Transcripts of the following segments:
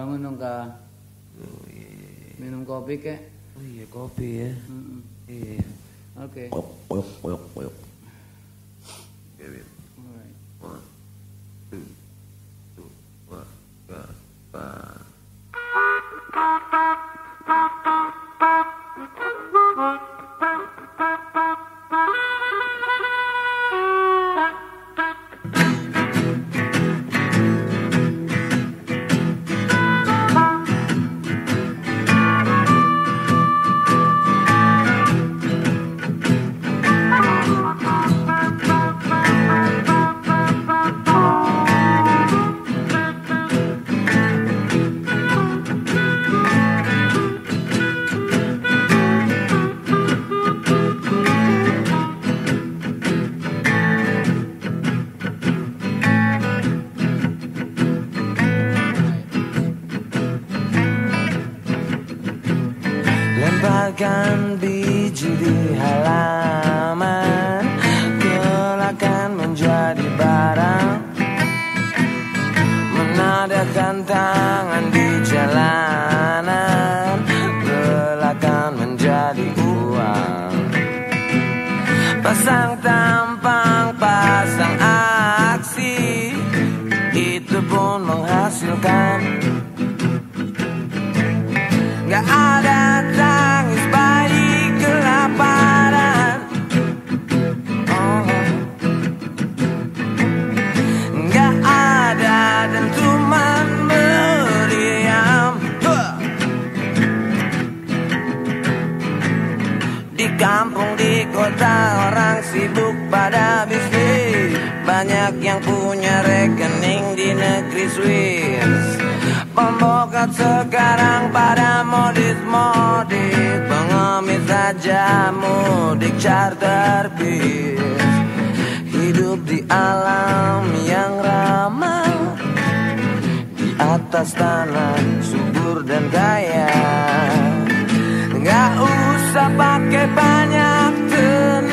Bangun dong kak. Oh, iya. Minum kopi kek. Oh iya kopi ya. Iya. Oke. Oyok, oyok, oyok, oyok. Oke, Win. Alright. One, two, two, one, go, one. Pembokat sekarang pada modis-modis Pengemis saja mudik charter bis Hidup di alam yang ramah Di atas tanah subur dan kaya. Nggak usah pakai banyak tenaga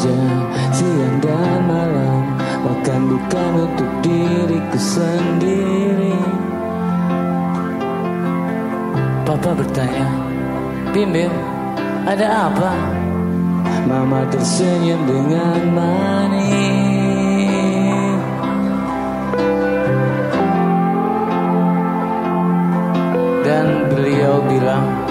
saja siang dan malam. Bahkan bukan untuk diriku sendiri. Papa bertanya Bimbing, ada apa? Mama tersenyum dengan manis. Dan beliau bilang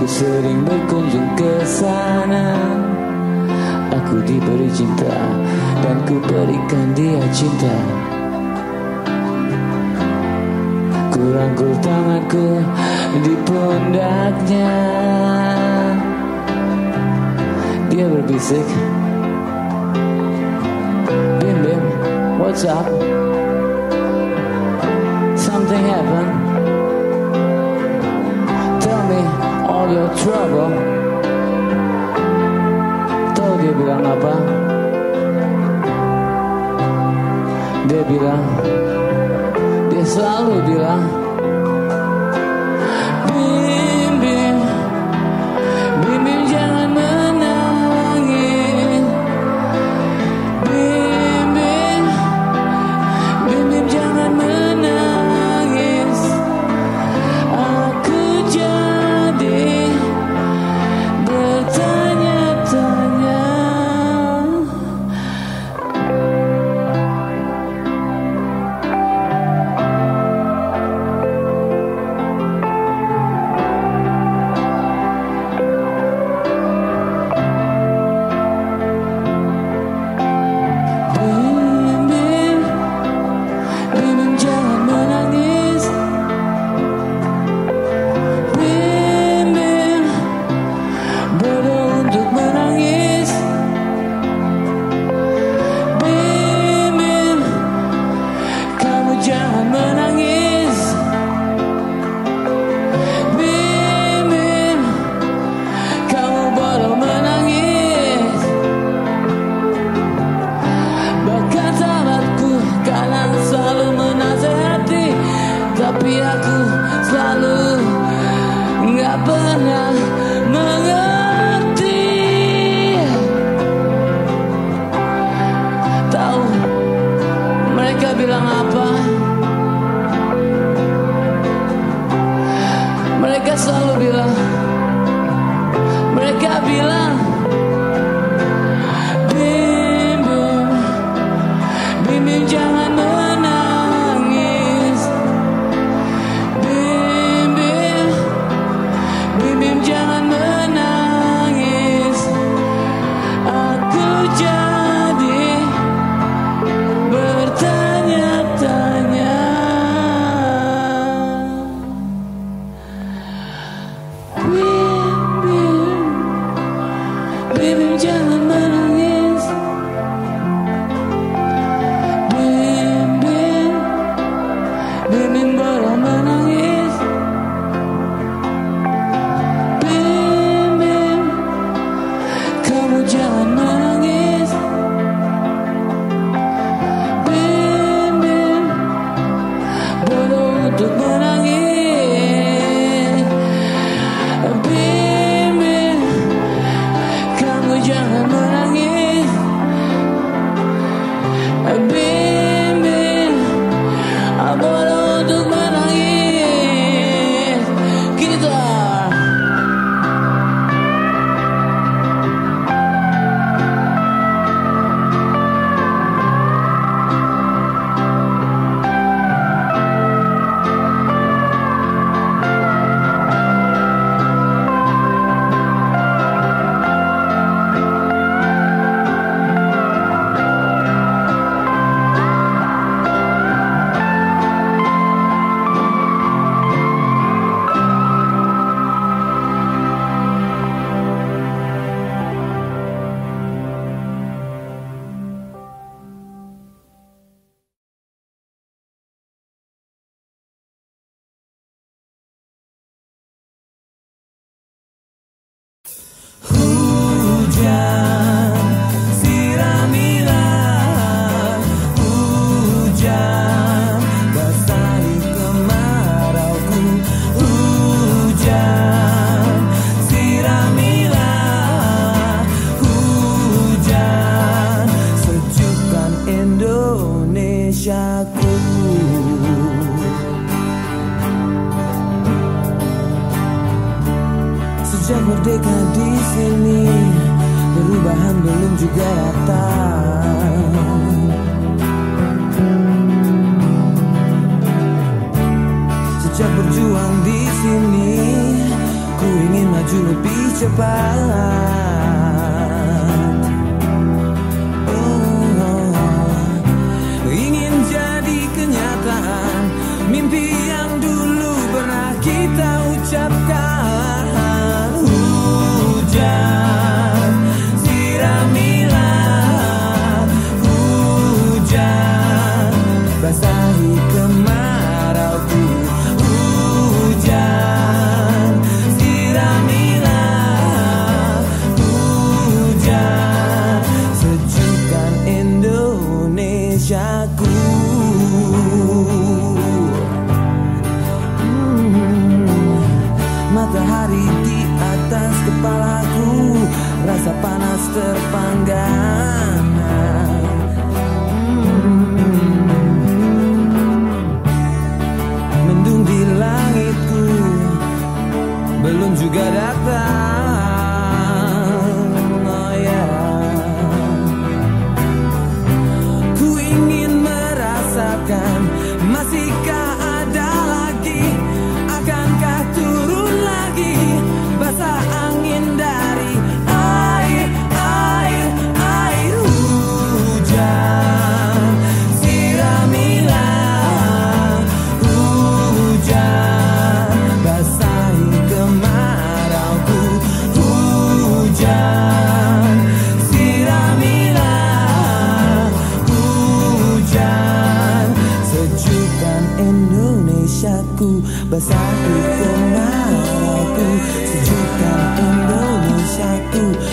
Bali Ku sering berkunjung ke sana Aku diberi cinta Dan ku berikan dia cinta Ku rangkul tanganku di pundaknya Dia berbisik Bim Bim, what's up? Something happened. All your trouble. Tahu dia bilang apa? Dia bilang, dia selalu bilang,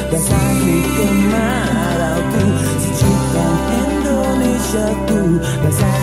dan sakit kemarauku sejuta Indonesiaku dan sakit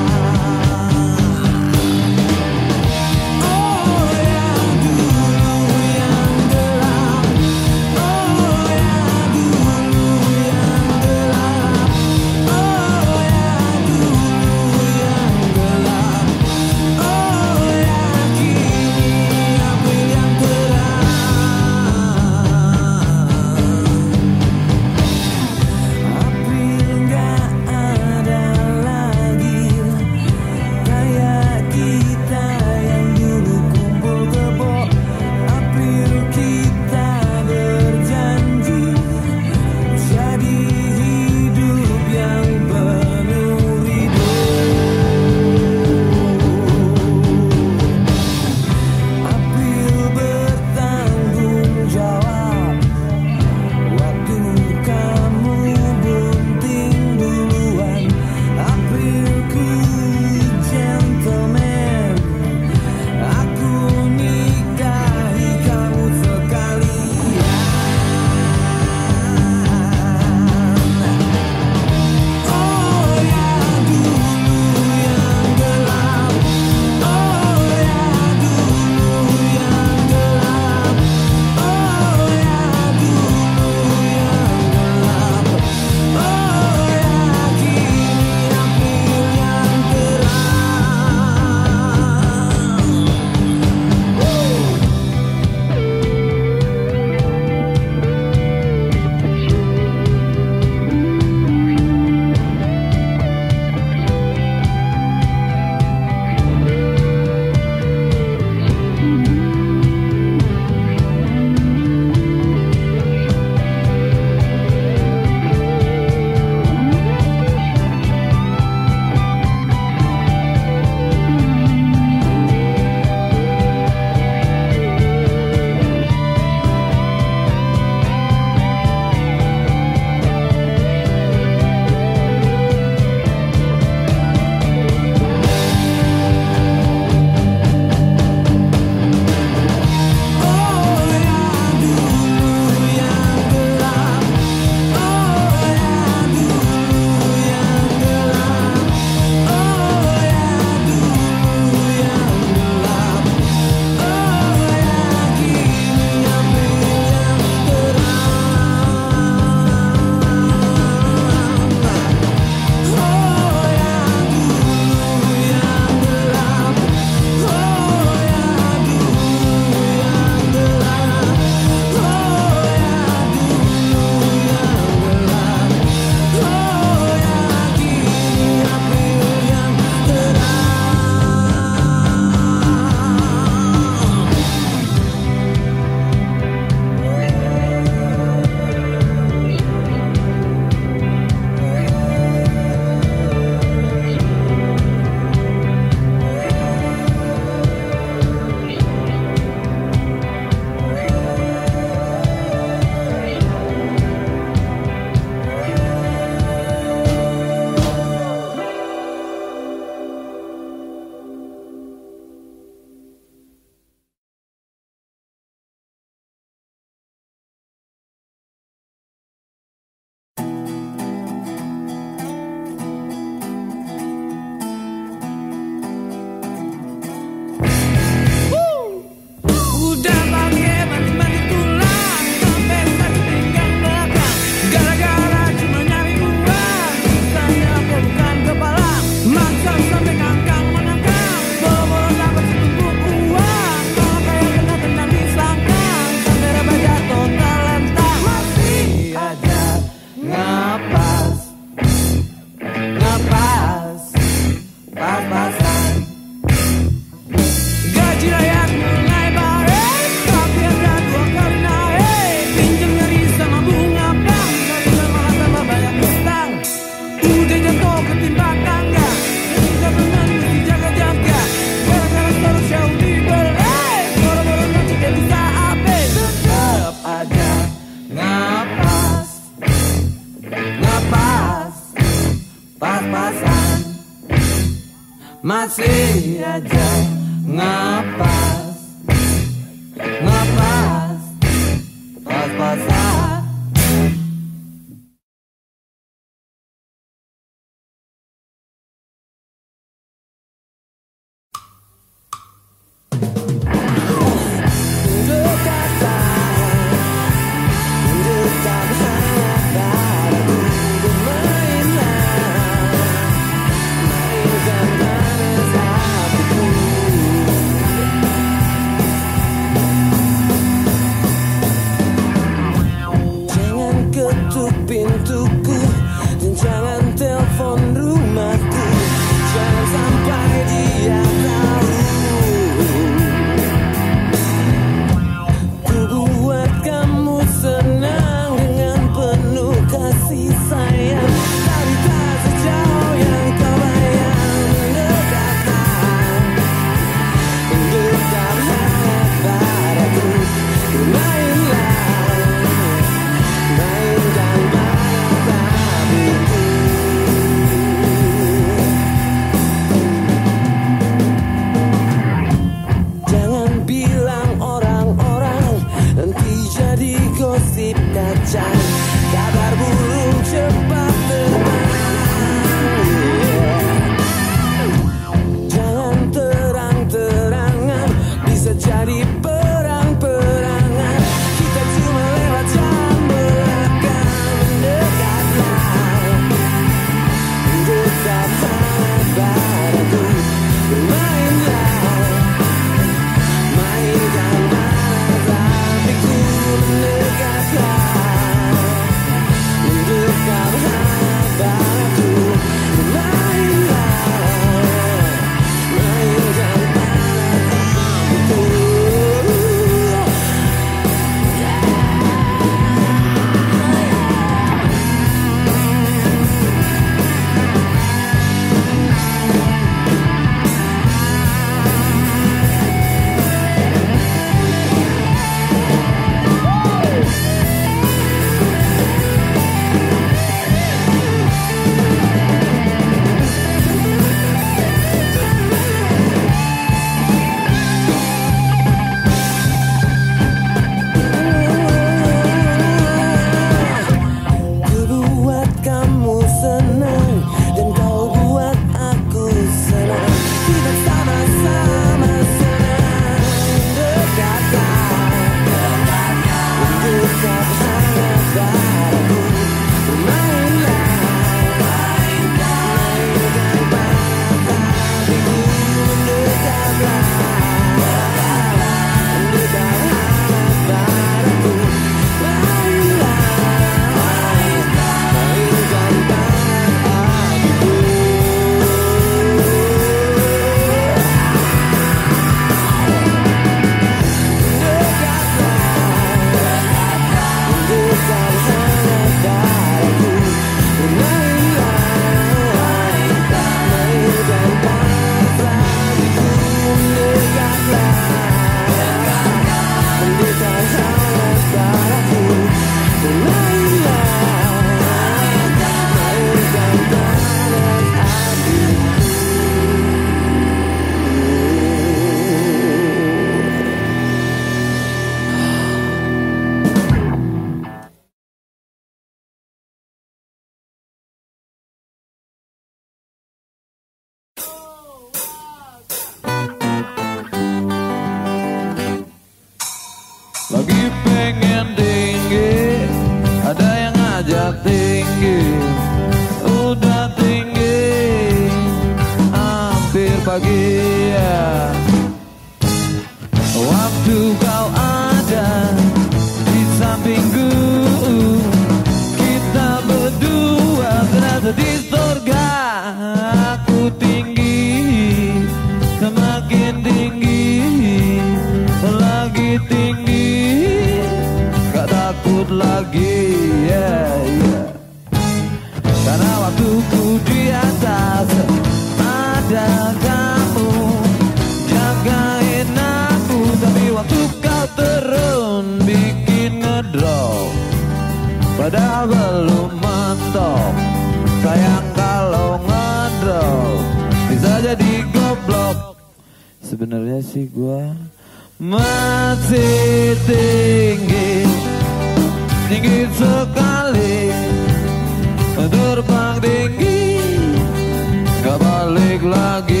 like luggage.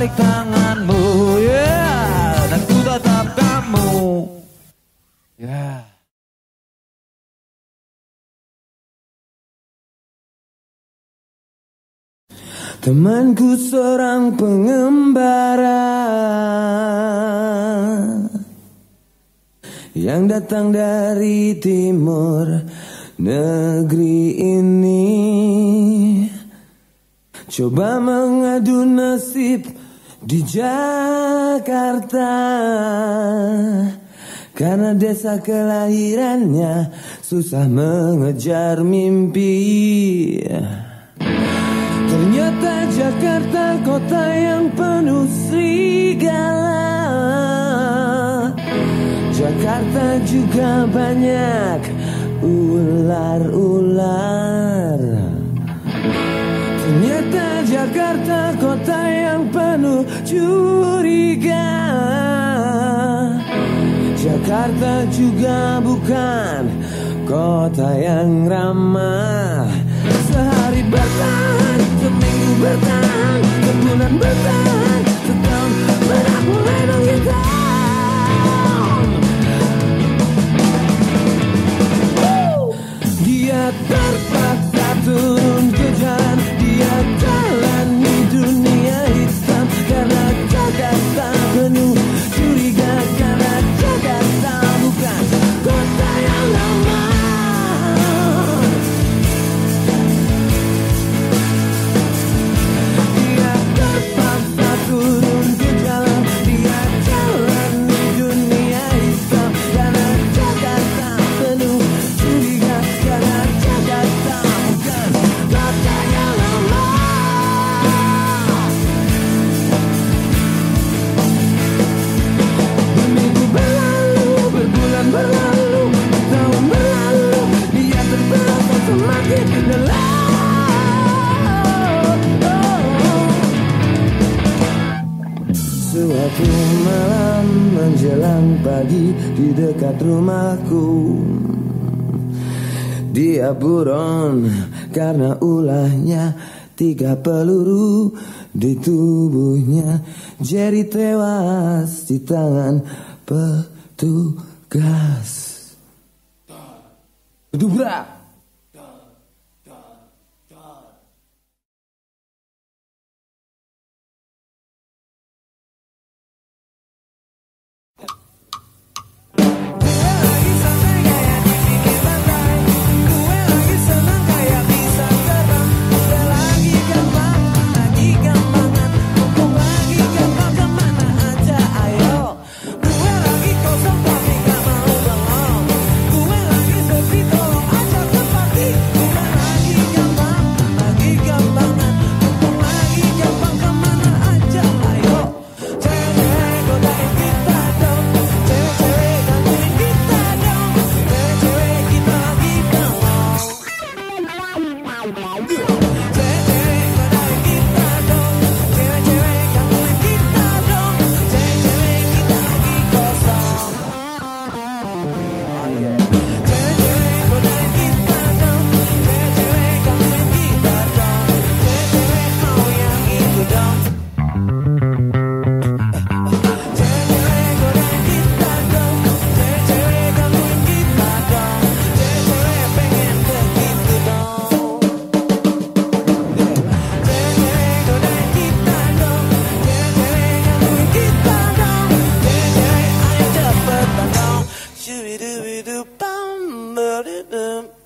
Tarik tanganmu. Yeah, Dan ku tatap kamu. Yeah. Temanku seorang pengembara Yang datang dari timur negeri ini. Coba mengadu nasib di Jakarta. Karena desa kelahirannya susah mengejar mimpi. Ternyata Jakarta kota yang penuh serigala. Jakarta juga banyak ular-ular. Ternyata Jakarta yang penuh curiga. Jakarta juga bukan kota yang ramah. Sehari bertahan, seminggu bertahan, sebulan bertahan Suatu malam menjelang pagi di dekat rumahku. Dia buron karena ulahnya tiga peluru di tubuhnya. Jerry tewas di tangan petugas. Dubrak Um.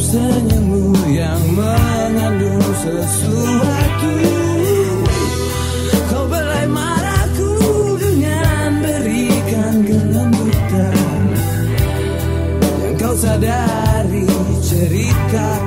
senyummu yang mengandung sesuatu. Kau belai marahku dengan berikan kelembutan. Yang kau sadari cerita